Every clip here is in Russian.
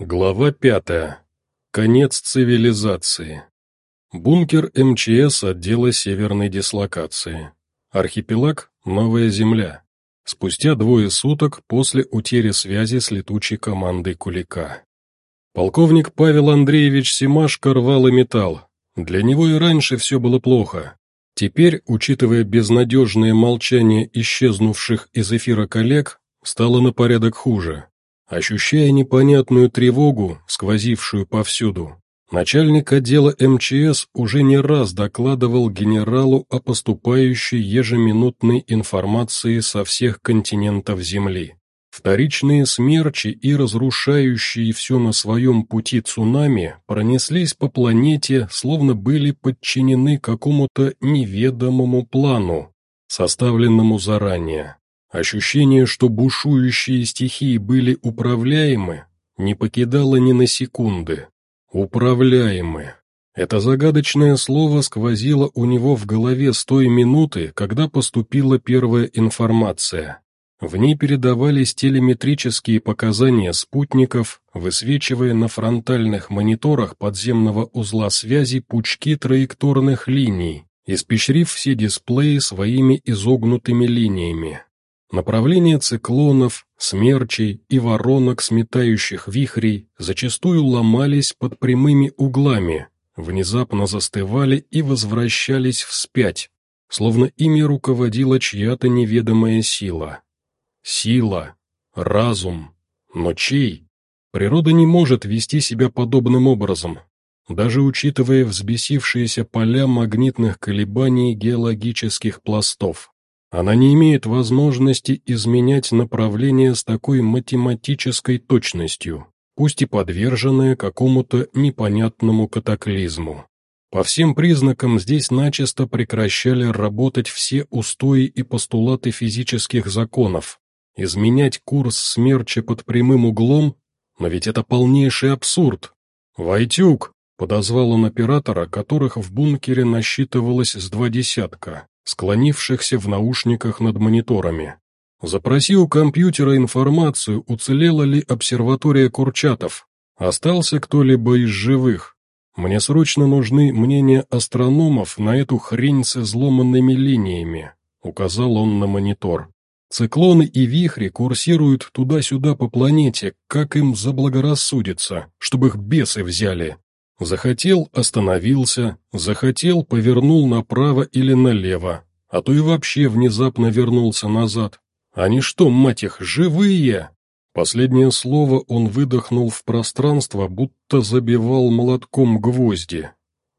Глава пятая. Конец цивилизации. Бункер МЧС отдела северной дислокации. Архипелаг «Новая Земля». Спустя двое суток после утери связи с летучей командой Кулика. Полковник Павел Андреевич Симашко рвал и металл. Для него и раньше все было плохо. Теперь, учитывая безнадежное молчание исчезнувших из эфира коллег, стало на порядок хуже. Ощущая непонятную тревогу, сквозившую повсюду, начальник отдела МЧС уже не раз докладывал генералу о поступающей ежеминутной информации со всех континентов Земли. Вторичные смерчи и разрушающие все на своем пути цунами пронеслись по планете, словно были подчинены какому-то неведомому плану, составленному заранее. Ощущение, что бушующие стихии были управляемы, не покидало ни на секунды. Управляемы. Это загадочное слово сквозило у него в голове с той минуты, когда поступила первая информация. В ней передавались телеметрические показания спутников, высвечивая на фронтальных мониторах подземного узла связи пучки траекторных линий, испещрив все дисплеи своими изогнутыми линиями. Направление циклонов, смерчей и воронок сметающих вихрей зачастую ломались под прямыми углами, внезапно застывали и возвращались вспять, словно ими руководила чья-то неведомая сила. Сила, разум, но чей? Природа не может вести себя подобным образом, даже учитывая взбесившиеся поля магнитных колебаний геологических пластов. Она не имеет возможности изменять направление с такой математической точностью, пусть и подверженная какому-то непонятному катаклизму. По всем признакам здесь начисто прекращали работать все устои и постулаты физических законов. Изменять курс смерча под прямым углом, но ведь это полнейший абсурд. «Войтюк!» — подозвал он оператора, которых в бункере насчитывалось с два десятка склонившихся в наушниках над мониторами. Запроси у компьютера информацию, уцелела ли обсерватория Курчатов, остался кто-либо из живых. Мне срочно нужны мнения астрономов на эту хрень с изломанными линиями, указал он на монитор. Циклоны и вихри курсируют туда-сюда по планете, как им заблагорассудится, чтобы их бесы взяли. Захотел – остановился, захотел – повернул направо или налево, а то и вообще внезапно вернулся назад. Они что, мать их, живые? Последнее слово он выдохнул в пространство, будто забивал молотком гвозди.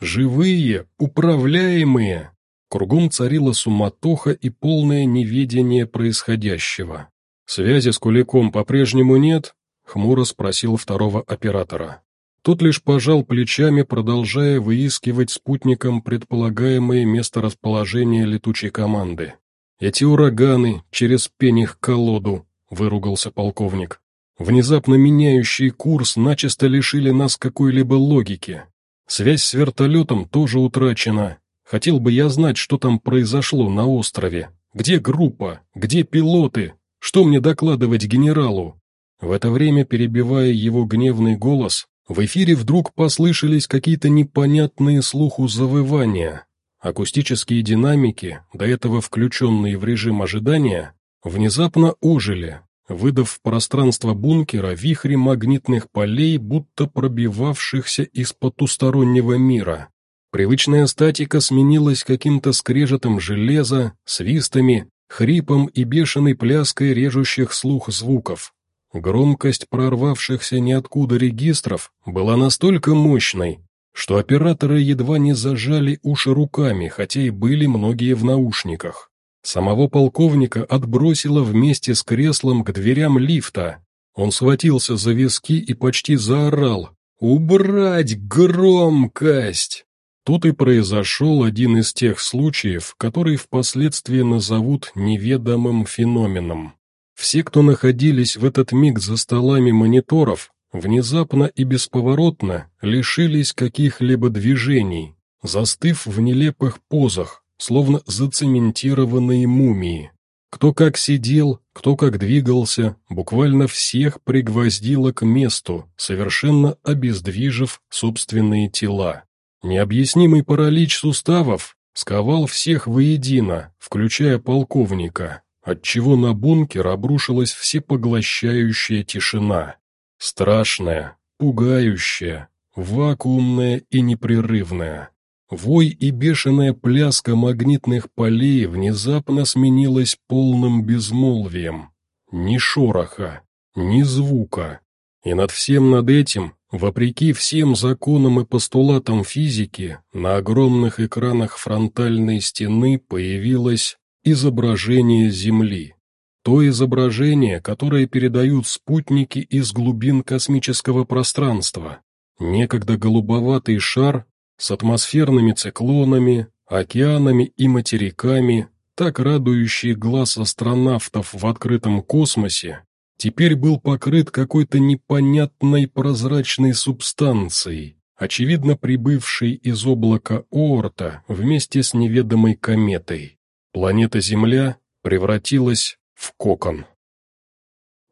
Живые, управляемые. Кругом царила суматоха и полное неведение происходящего. «Связи с Куликом по-прежнему нет?» — хмуро спросил второго оператора. Тот лишь пожал плечами, продолжая выискивать спутником предполагаемое месторасположение летучей команды. «Эти ураганы, через пень колоду», — выругался полковник. «Внезапно меняющий курс начисто лишили нас какой-либо логики. Связь с вертолетом тоже утрачена. Хотел бы я знать, что там произошло на острове. Где группа? Где пилоты? Что мне докладывать генералу?» В это время, перебивая его гневный голос, в эфире вдруг послышались какие-то непонятные слуху завывания. Акустические динамики, до этого включенные в режим ожидания, внезапно ожили, выдав в пространство бункера вихри магнитных полей, будто пробивавшихся из потустороннего мира. Привычная статика сменилась каким-то скрежетом железа, свистами, хрипом и бешеной пляской режущих слух звуков. Громкость прорвавшихся ниоткуда регистров была настолько мощной, что операторы едва не зажали уши руками, хотя и были многие в наушниках. Самого полковника отбросило вместе с креслом к дверям лифта. Он схватился за виски и почти заорал «Убрать громкость!» Тут и произошел один из тех случаев, который впоследствии назовут неведомым феноменом. Все, кто находились в этот миг за столами мониторов, внезапно и бесповоротно лишились каких-либо движений, застыв в нелепых позах, словно зацементированные мумии. Кто как сидел, кто как двигался, буквально всех пригвоздило к месту, совершенно обездвижив собственные тела. Необъяснимый паралич суставов сковал всех воедино, включая полковника, отчего на бункер обрушилась всепоглощающая тишина. Страшная, пугающая, вакуумная и непрерывная. Вой и бешеная пляска магнитных полей внезапно сменилась полным безмолвием. Ни шороха, ни звука. И над всем над этим, вопреки всем законам и постулатам физики, на огромных экранах фронтальной стены появилось изображение Земли. То изображение, которое передают спутники из глубин космического пространства. Некогда голубоватый шар с атмосферными циклонами, океанами и материками, так радующий глаз астронавтов в открытом космосе, теперь был покрыт какой-то непонятной прозрачной субстанцией, очевидно прибывшей из облака Оорта вместе с неведомой кометой. Планета Земля превратилась в кокон.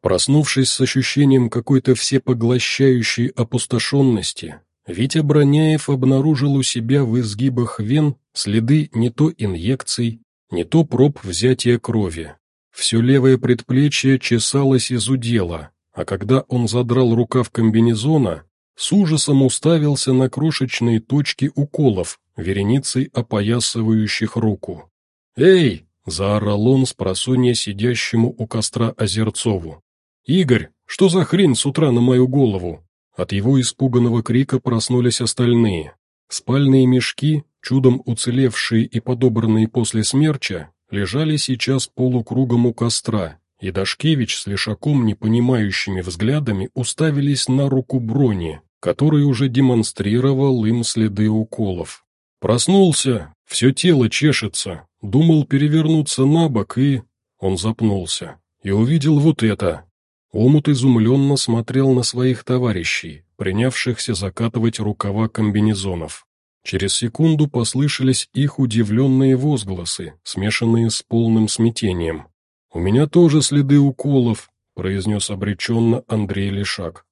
Проснувшись с ощущением какой-то всепоглощающей опустошенности, Витя Броняев обнаружил у себя в изгибах вен следы не то инъекций, не то проб взятия крови. Все левое предплечье чесалось из удела, а когда он задрал рукав комбинезона, с ужасом уставился на крошечные точки уколов, вереницей опоясывающих руку. «Эй!» — заорал он с просонья сидящему у костра Озерцову. «Игорь, что за хрень с утра на мою голову?» От его испуганного крика проснулись остальные. Спальные мешки, чудом уцелевшие и подобранные после смерча, лежали сейчас полукругом у костра, и Дашкевич с Лешаком непонимающими взглядами уставились на руку Брони, который уже демонстрировал им следы уколов. «Проснулся, все тело чешется, думал перевернуться на бок и...» Он запнулся и увидел вот это. Омут изумленно смотрел на своих товарищей, принявшихся закатывать рукава комбинезонов. Через секунду послышались их удивленные возгласы, смешанные с полным смятением. «У меня тоже следы уколов», — произнес обреченно Андрей Лешак.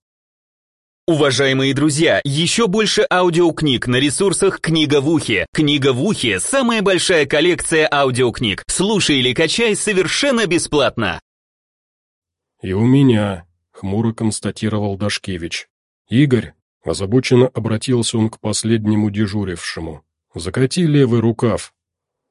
Уважаемые друзья, еще больше аудиокниг на ресурсах «Книга в ухе». «Книга в ухе» — самая большая коллекция аудиокниг. Слушай или качай совершенно бесплатно. «И у меня», — хмуро констатировал Дашкевич. «Игорь, Озабоченно обратился он к последнему дежурившему. «Закати левый рукав».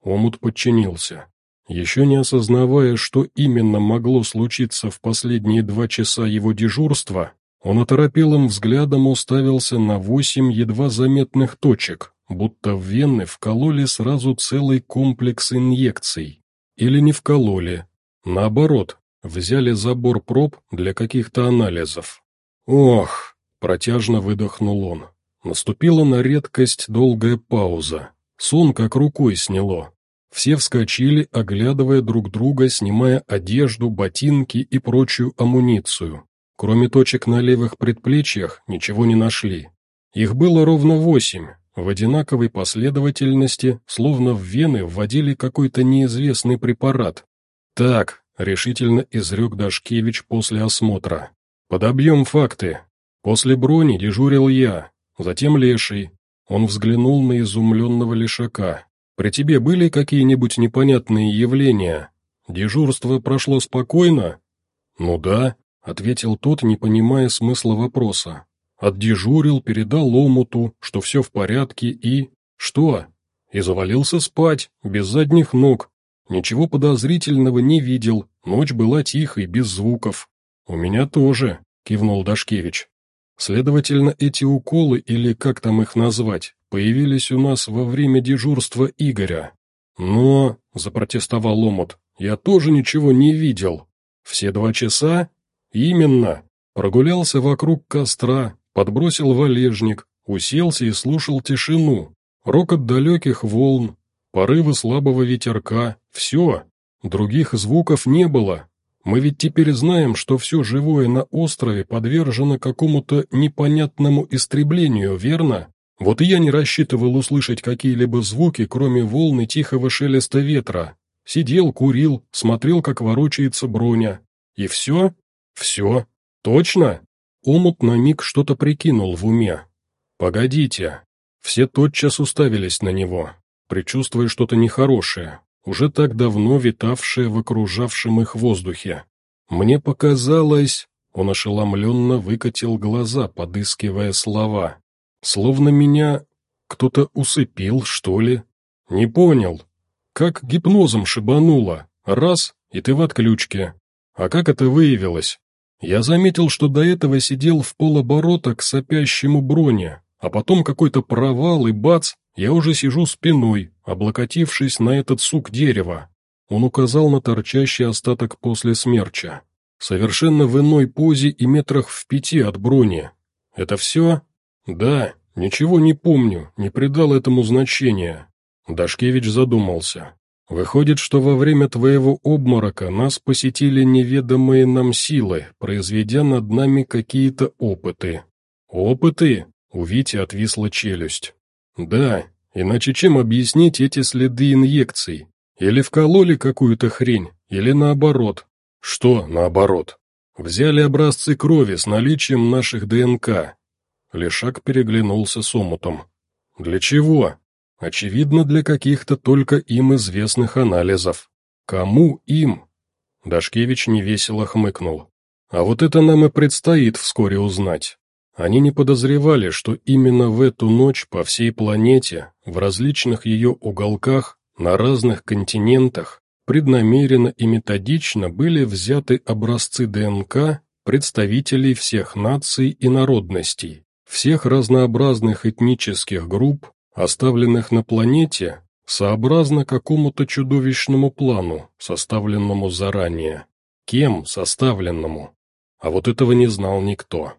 Омут подчинился. Еще не осознавая, что именно могло случиться в последние два часа его дежурства, он оторопелым взглядом уставился на восемь едва заметных точек, будто в вены вкололи сразу целый комплекс инъекций. Или не вкололи. Наоборот, взяли забор проб для каких-то анализов. Ох, Протяжно выдохнул он. Наступила на редкость долгая пауза. Сон как рукой сняло. Все вскочили, оглядывая друг друга, снимая одежду, ботинки и прочую амуницию. Кроме точек на левых предплечьях, ничего не нашли. Их было ровно восемь, в одинаковой последовательности, словно в вены вводили какой-то неизвестный препарат. «Так», — решительно изрек Дашкевич после осмотра, — «подобьем факты, После брони дежурил я, затем леший. Он взглянул на изумленного лешака. «При тебе были какие-нибудь непонятные явления? Дежурство прошло спокойно?» «Ну да», — ответил тот, не понимая смысла вопроса. Отдежурил, передал омуту, что все в порядке и... Что? И завалился спать, без задних ног. Ничего подозрительного не видел, ночь была тихой, без звуков. «У меня тоже», — кивнул Дашкевич. Следовательно, эти уколы, или как там их назвать, появились у нас во время дежурства Игоря. Но, — запротестовал Омут, — я тоже ничего не видел. Все два часа? Именно. Прогулялся вокруг костра, подбросил валежник, уселся и слушал тишину, рокот далеких волн, порывы слабого ветерка, все. Других звуков не было, мы ведь теперь знаем, что все живое на острове подвержено какому-то непонятному истреблению, верно? Вот и я не рассчитывал услышать какие-либо звуки, кроме волны тихого шелеста ветра. Сидел, курил, смотрел, как ворочается броня. И все? Все. Точно? Омут на миг что-то прикинул в уме. Погодите. Все тотчас уставились на него, предчувствуя что-то нехорошее, уже так давно витавшее в окружавшем их воздухе. Мне показалось... Он ошеломленно выкатил глаза, подыскивая слова. Словно меня кто-то усыпил, что ли? Не понял. Как гипнозом шибануло. Раз, и ты в отключке. А как это выявилось? Я заметил, что до этого сидел в полоборота к сопящему броне, а потом какой-то провал и бац, я уже сижу спиной, облокотившись на этот сук дерева. Он указал на торчащий остаток после смерча. Совершенно в иной позе и метрах в пяти от брони. Это все? Да, ничего не помню, не придал этому значения. Дашкевич задумался. Выходит, что во время твоего обморока нас посетили неведомые нам силы, произведя над нами какие-то опыты. Опыты? У Вити отвисла челюсть. Да, иначе чем объяснить эти следы инъекций? Или вкололи какую-то хрень, или наоборот, что наоборот? Взяли образцы крови с наличием наших ДНК. Лешак переглянулся с омутом. Для чего? Очевидно, для каких-то только им известных анализов. Кому им? Дашкевич невесело хмыкнул. А вот это нам и предстоит вскоре узнать. Они не подозревали, что именно в эту ночь по всей планете, в различных ее уголках, на разных континентах, преднамеренно и методично были взяты образцы ДНК представителей всех наций и народностей, всех разнообразных этнических групп, оставленных на планете, сообразно какому-то чудовищному плану, составленному заранее. Кем составленному? А вот этого не знал никто.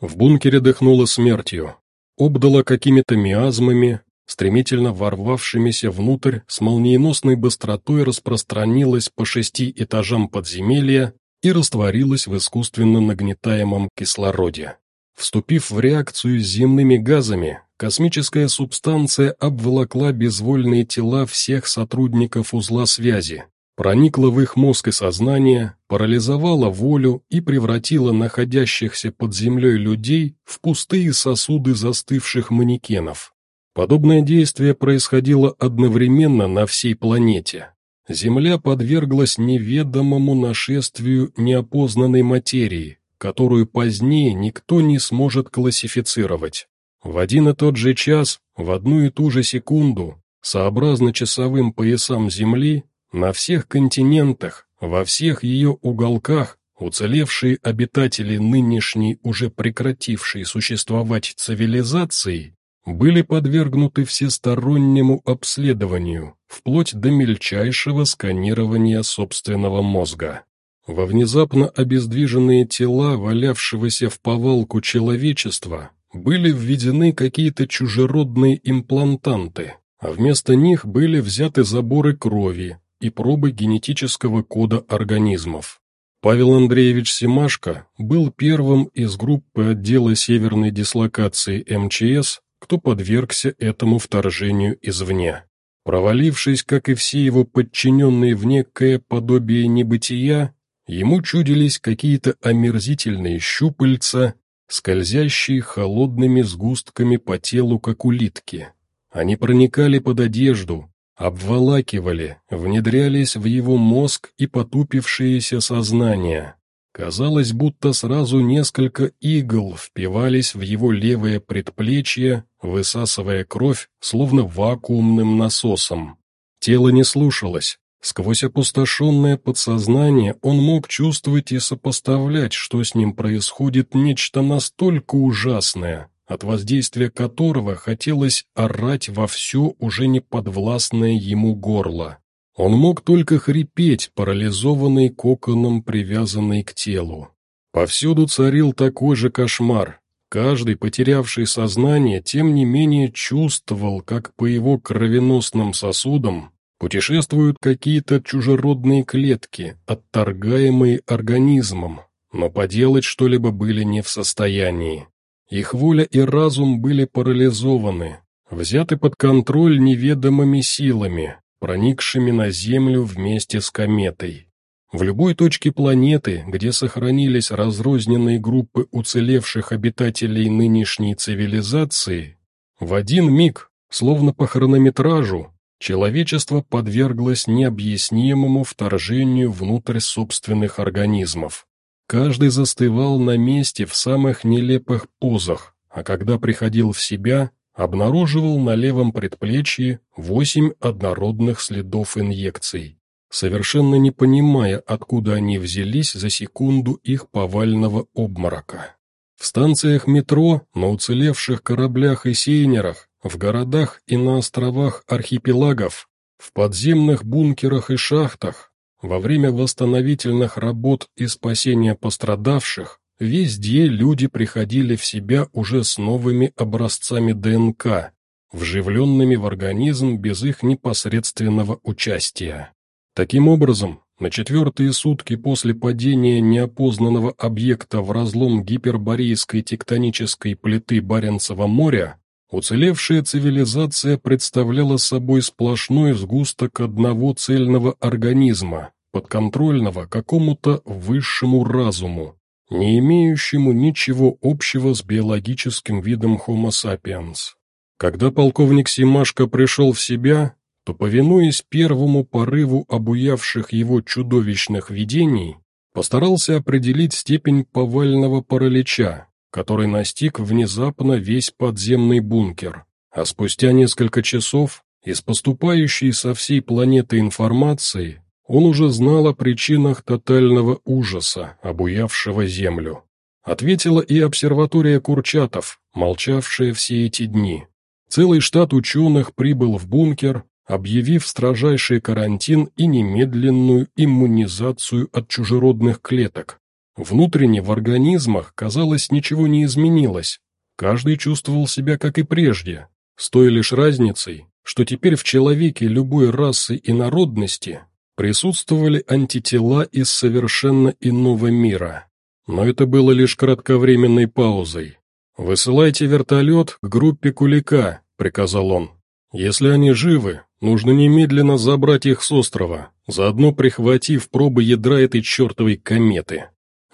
В бункере дыхнуло смертью, обдало какими-то миазмами, стремительно ворвавшимися внутрь, с молниеносной быстротой распространилась по шести этажам подземелья и растворилась в искусственно нагнетаемом кислороде. Вступив в реакцию с земными газами, космическая субстанция обволокла безвольные тела всех сотрудников узла связи, проникла в их мозг и сознание, парализовала волю и превратила находящихся под землей людей в пустые сосуды застывших манекенов. Подобное действие происходило одновременно на всей планете. Земля подверглась неведомому нашествию неопознанной материи, которую позднее никто не сможет классифицировать. В один и тот же час, в одну и ту же секунду, сообразно часовым поясам Земли, на всех континентах, во всех ее уголках, уцелевшие обитатели нынешней уже прекратившей существовать цивилизации были подвергнуты всестороннему обследованию, вплоть до мельчайшего сканирования собственного мозга. Во внезапно обездвиженные тела валявшегося в повалку человечества были введены какие-то чужеродные имплантанты, а вместо них были взяты заборы крови и пробы генетического кода организмов. Павел Андреевич Семашко был первым из группы отдела северной дислокации МЧС, кто подвергся этому вторжению извне. Провалившись, как и все его подчиненные в некое подобие небытия, ему чудились какие-то омерзительные щупальца, скользящие холодными сгустками по телу, как улитки. Они проникали под одежду, обволакивали, внедрялись в его мозг и потупившееся сознание, Казалось, будто сразу несколько игл впивались в его левое предплечье, высасывая кровь, словно вакуумным насосом. Тело не слушалось. Сквозь опустошенное подсознание он мог чувствовать и сопоставлять, что с ним происходит нечто настолько ужасное, от воздействия которого хотелось орать во все уже неподвластное ему горло. Он мог только хрипеть, парализованный коконом, привязанный к телу. Повсюду царил такой же кошмар. Каждый, потерявший сознание, тем не менее чувствовал, как по его кровеносным сосудам путешествуют какие-то чужеродные клетки, отторгаемые организмом, но поделать что-либо были не в состоянии. Их воля и разум были парализованы, взяты под контроль неведомыми силами, проникшими на Землю вместе с кометой. В любой точке планеты, где сохранились разрозненные группы уцелевших обитателей нынешней цивилизации, в один миг, словно по хронометражу, человечество подверглось необъяснимому вторжению внутрь собственных организмов. Каждый застывал на месте в самых нелепых позах, а когда приходил в себя, обнаруживал на левом предплечье восемь однородных следов инъекций, совершенно не понимая, откуда они взялись за секунду их повального обморока. В станциях метро, на уцелевших кораблях и сейнерах, в городах и на островах архипелагов, в подземных бункерах и шахтах, во время восстановительных работ и спасения пострадавших, везде люди приходили в себя уже с новыми образцами ДНК, вживленными в организм без их непосредственного участия. Таким образом, на четвертые сутки после падения неопознанного объекта в разлом гиперборейской тектонической плиты Баренцева моря Уцелевшая цивилизация представляла собой сплошной сгусток одного цельного организма, подконтрольного какому-то высшему разуму, не имеющему ничего общего с биологическим видом Homo sapiens. Когда полковник Симашко пришел в себя, то, повинуясь первому порыву обуявших его чудовищных видений, постарался определить степень повального паралича, который настиг внезапно весь подземный бункер, а спустя несколько часов из поступающей со всей планеты информации он уже знал о причинах тотального ужаса, обуявшего Землю. Ответила и обсерватория Курчатов, молчавшая все эти дни. Целый штат ученых прибыл в бункер, объявив строжайший карантин и немедленную иммунизацию от чужеродных клеток, Внутренне в организмах, казалось, ничего не изменилось. Каждый чувствовал себя как и прежде, с той лишь разницей, что теперь в человеке любой расы и народности присутствовали антитела из совершенно иного мира. Но это было лишь кратковременной паузой. «Высылайте вертолет к группе Кулика», — приказал он. «Если они живы, нужно немедленно забрать их с острова, заодно прихватив пробы ядра этой чертовой кометы».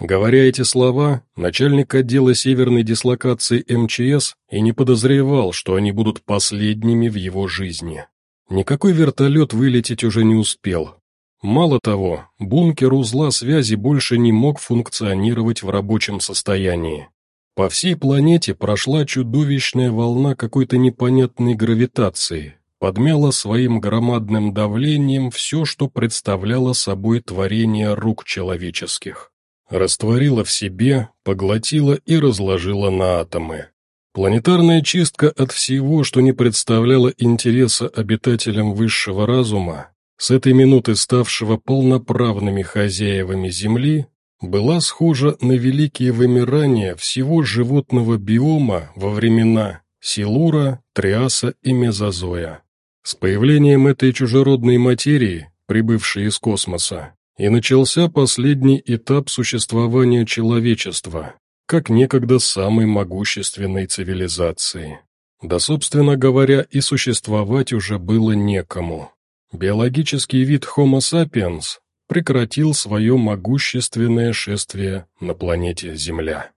Говоря эти слова, начальник отдела северной дислокации МЧС и не подозревал, что они будут последними в его жизни. Никакой вертолет вылететь уже не успел. Мало того, бункер узла связи больше не мог функционировать в рабочем состоянии. По всей планете прошла чудовищная волна какой-то непонятной гравитации, подмяла своим громадным давлением все, что представляло собой творение рук человеческих растворила в себе, поглотила и разложила на атомы. Планетарная чистка от всего, что не представляло интереса обитателям высшего разума, с этой минуты ставшего полноправными хозяевами Земли, была схожа на великие вымирания всего животного биома во времена Силура, Триаса и Мезозоя. С появлением этой чужеродной материи, прибывшей из космоса, и начался последний этап существования человечества, как некогда самой могущественной цивилизации. Да, собственно говоря, и существовать уже было некому. Биологический вид Homo sapiens прекратил свое могущественное шествие на планете Земля.